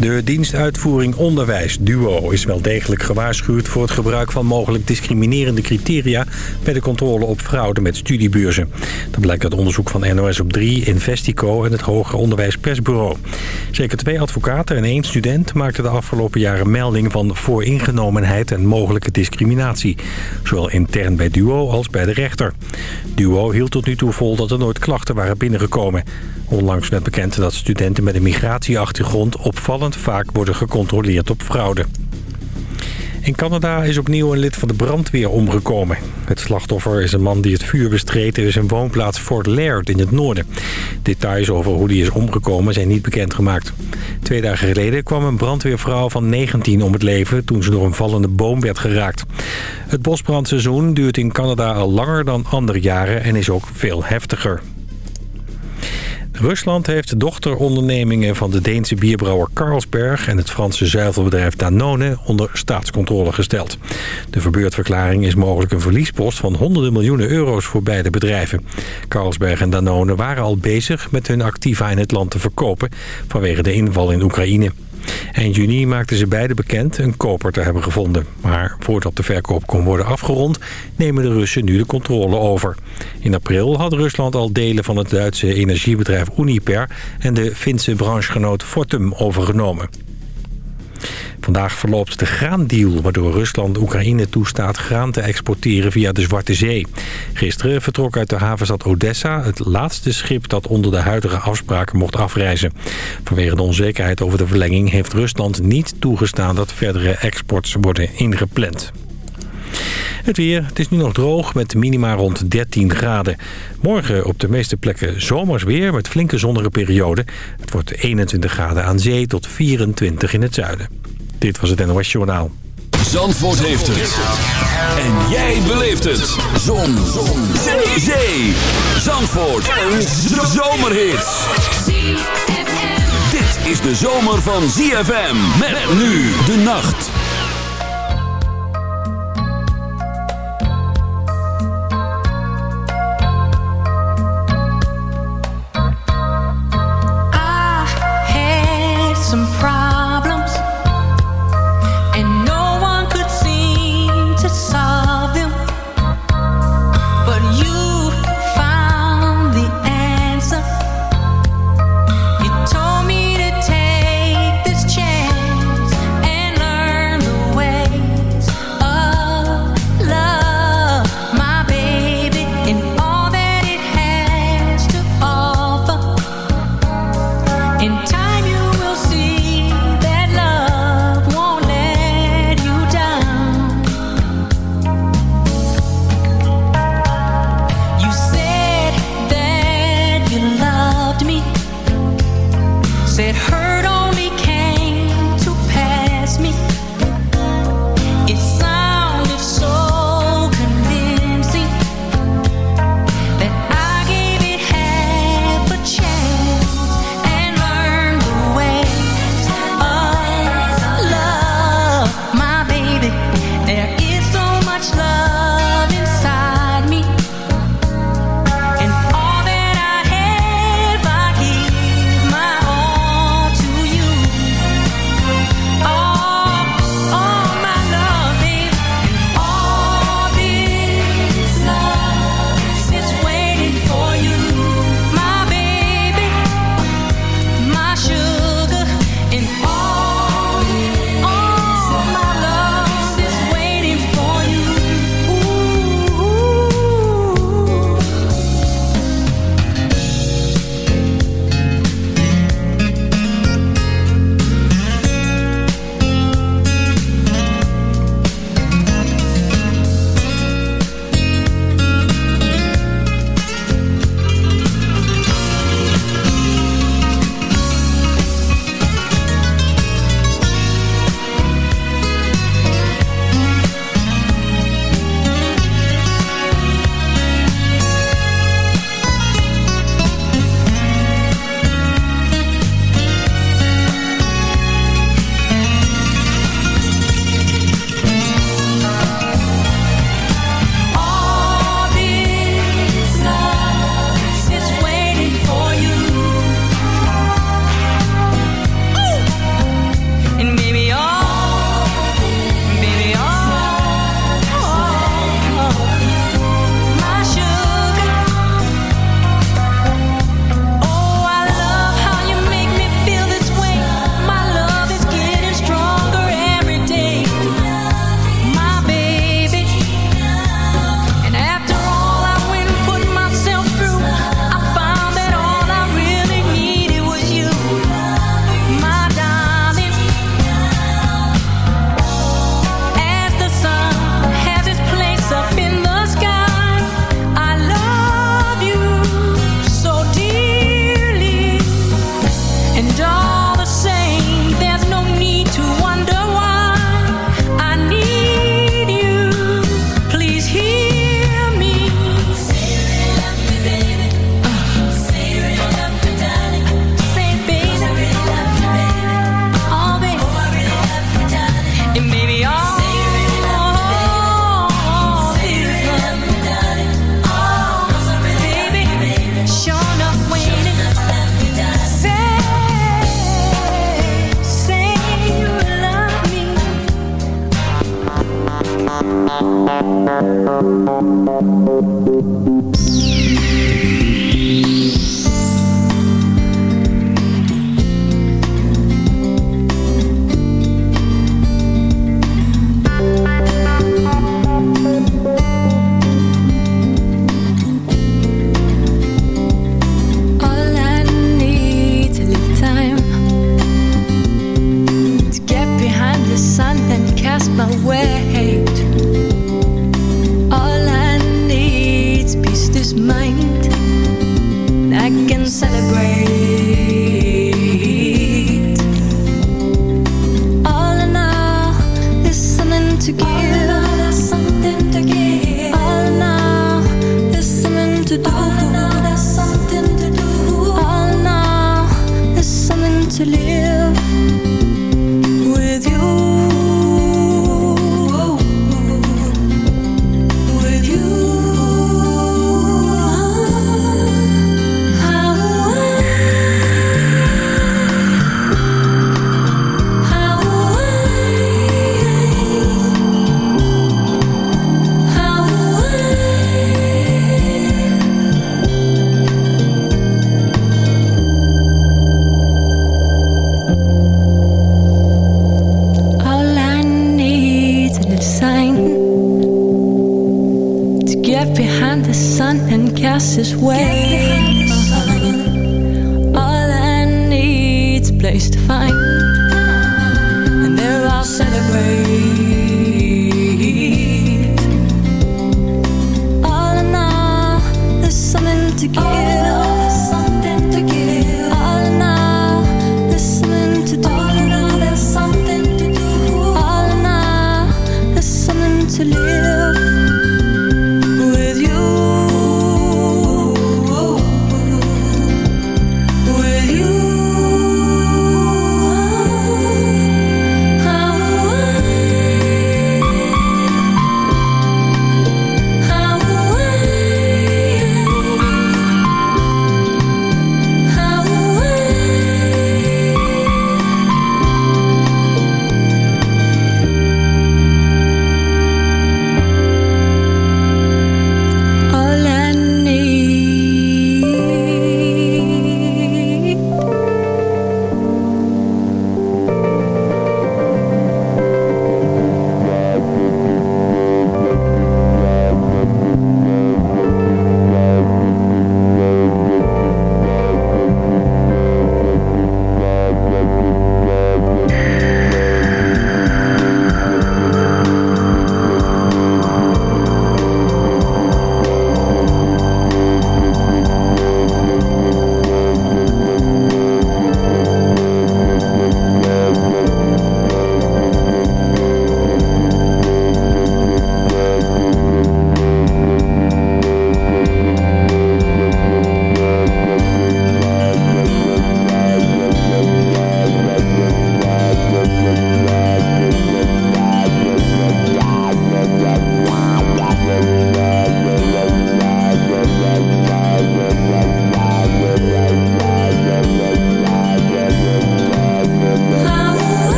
De dienstuitvoering onderwijs, DUO, is wel degelijk gewaarschuwd... voor het gebruik van mogelijk discriminerende criteria... bij de controle op fraude met studiebeurzen. Dat blijkt uit onderzoek van NOS op 3, Investico en het Hoger Onderwijs Persbureau. Zeker twee advocaten en één student maakten de afgelopen jaren melding... van vooringenomenheid en mogelijke discriminatie. Zowel intern bij DUO als bij de rechter. DUO hield tot nu toe vol dat er nooit klachten waren binnengekomen. Onlangs werd bekend dat studenten met een migratieachtergrond opvallend vaak worden gecontroleerd op fraude. In Canada is opnieuw een lid van de brandweer omgekomen. Het slachtoffer is een man die het vuur bestreed in zijn woonplaats Fort Laird in het noorden. Details over hoe die is omgekomen zijn niet bekendgemaakt. Twee dagen geleden kwam een brandweervrouw van 19 om het leven toen ze door een vallende boom werd geraakt. Het bosbrandseizoen duurt in Canada al langer dan andere jaren en is ook veel heftiger. Rusland heeft dochterondernemingen van de Deense bierbrouwer Carlsberg... en het Franse zuivelbedrijf Danone onder staatscontrole gesteld. De verbeurdverklaring is mogelijk een verliespost van honderden miljoenen euro's voor beide bedrijven. Carlsberg en Danone waren al bezig met hun activa in het land te verkopen... vanwege de inval in Oekraïne. Eind juni maakten ze beide bekend een koper te hebben gevonden. Maar voordat de verkoop kon worden afgerond, nemen de Russen nu de controle over. In april had Rusland al delen van het Duitse energiebedrijf Uniper en de Finse branchegenoot Fortum overgenomen. Vandaag verloopt de graandeal waardoor Rusland Oekraïne toestaat graan te exporteren via de Zwarte Zee. Gisteren vertrok uit de havenstad Odessa het laatste schip dat onder de huidige afspraken mocht afreizen. Vanwege de onzekerheid over de verlenging heeft Rusland niet toegestaan dat verdere exports worden ingepland. Het weer, het is nu nog droog met minima rond 13 graden. Morgen op de meeste plekken zomers weer met flinke zonnige perioden. Het wordt 21 graden aan zee tot 24 in het zuiden. Dit was het NOS Journaal. Zandvoort heeft het. En jij beleeft het. Zon. Zon. Zee. Zee. Zandvoort. Een zomerhit. Dit is de zomer van ZFM. Met nu de nacht.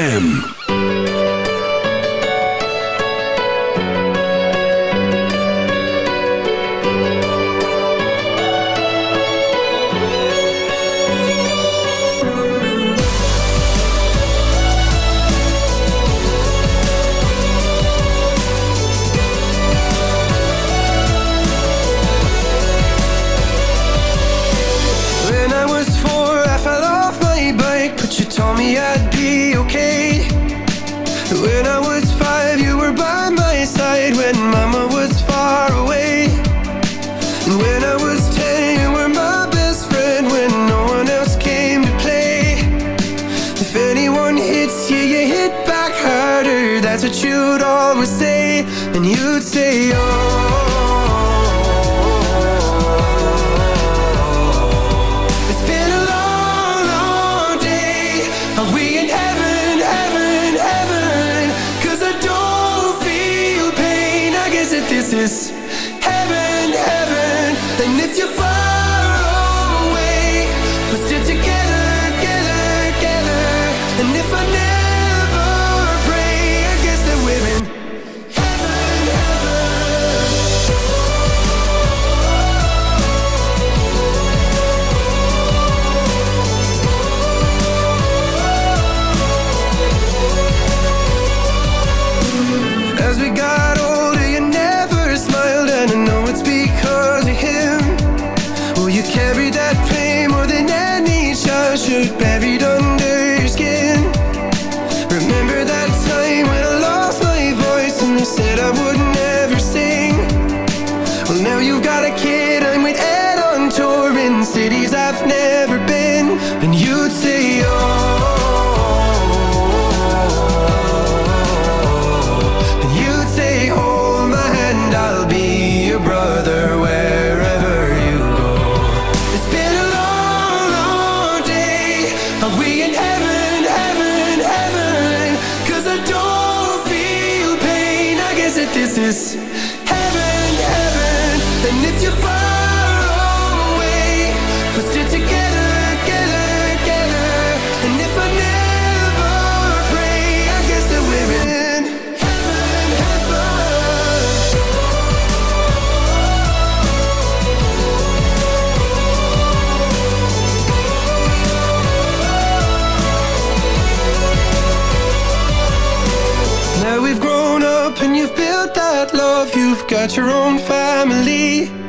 ZFM. say oh got your own family.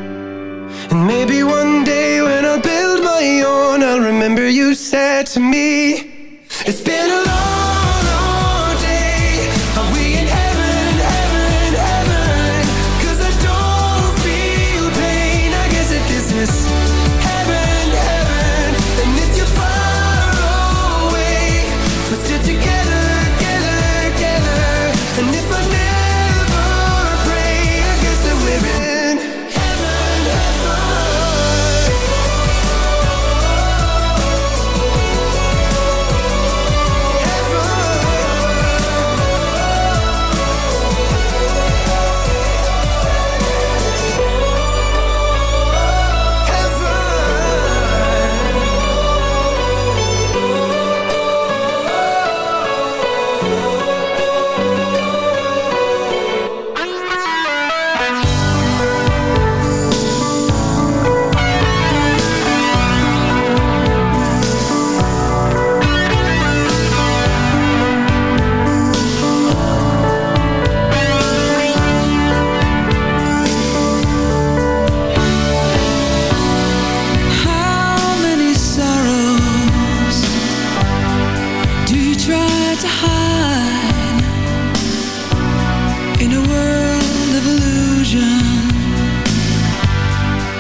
world of illusion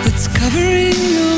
that's covering your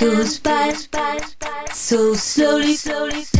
goes by so slowly, slowly.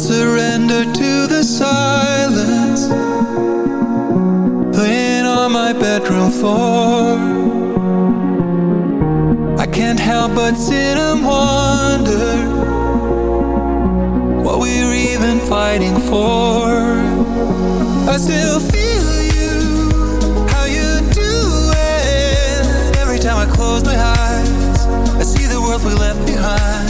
Surrender to the silence. Laying on my bedroom floor I can't help but sit and wonder What we're even fighting for. I still feel you, how you do it. Every time I close my eyes I see the world we left behind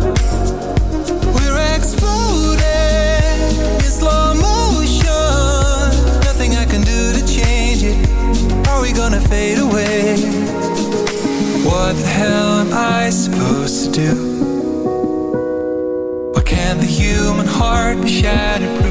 What the hell am I supposed to do? Or can the human heart be shatterproof?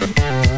Thank.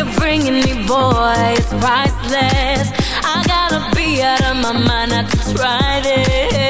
you're bringing me, boy, is priceless. I gotta be out of my mind not to try this.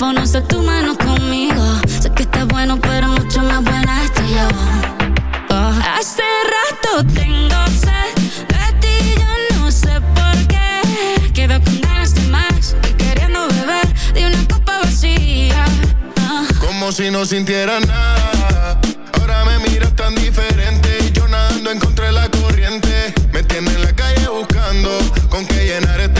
teléfono, sé tu mano conmigo. Sé que estás bueno, pero mucho más buena estoy yo. Oh. Hace rato tengo sed de ti, yo no sé por qué. Quedo con ganas de más y queriendo beber de una copa vacía. Oh. Como si no sintiera nada. Ahora me miras tan diferente y yo nadando en contra de la corriente. Me tiene en la calle buscando con qué llenar este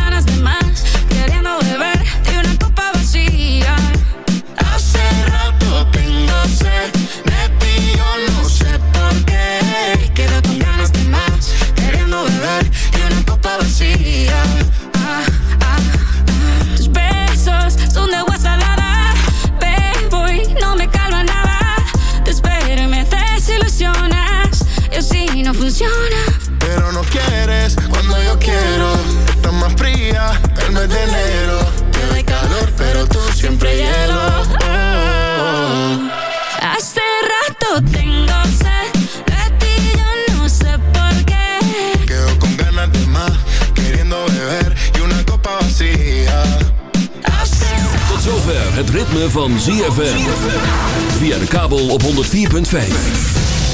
traiciona. Pero no quieres cuando yo quiero. Estás más fría el mes de enero. Te doy calor, pero tú siempre hielo. Ah. Hace rato tengo sed de ti, yo no sé por qué. Quedo con ganas de más, queriendo beber y una copa vacía. Tot zover het ritme van ZFM. Via de kabel op 104.5.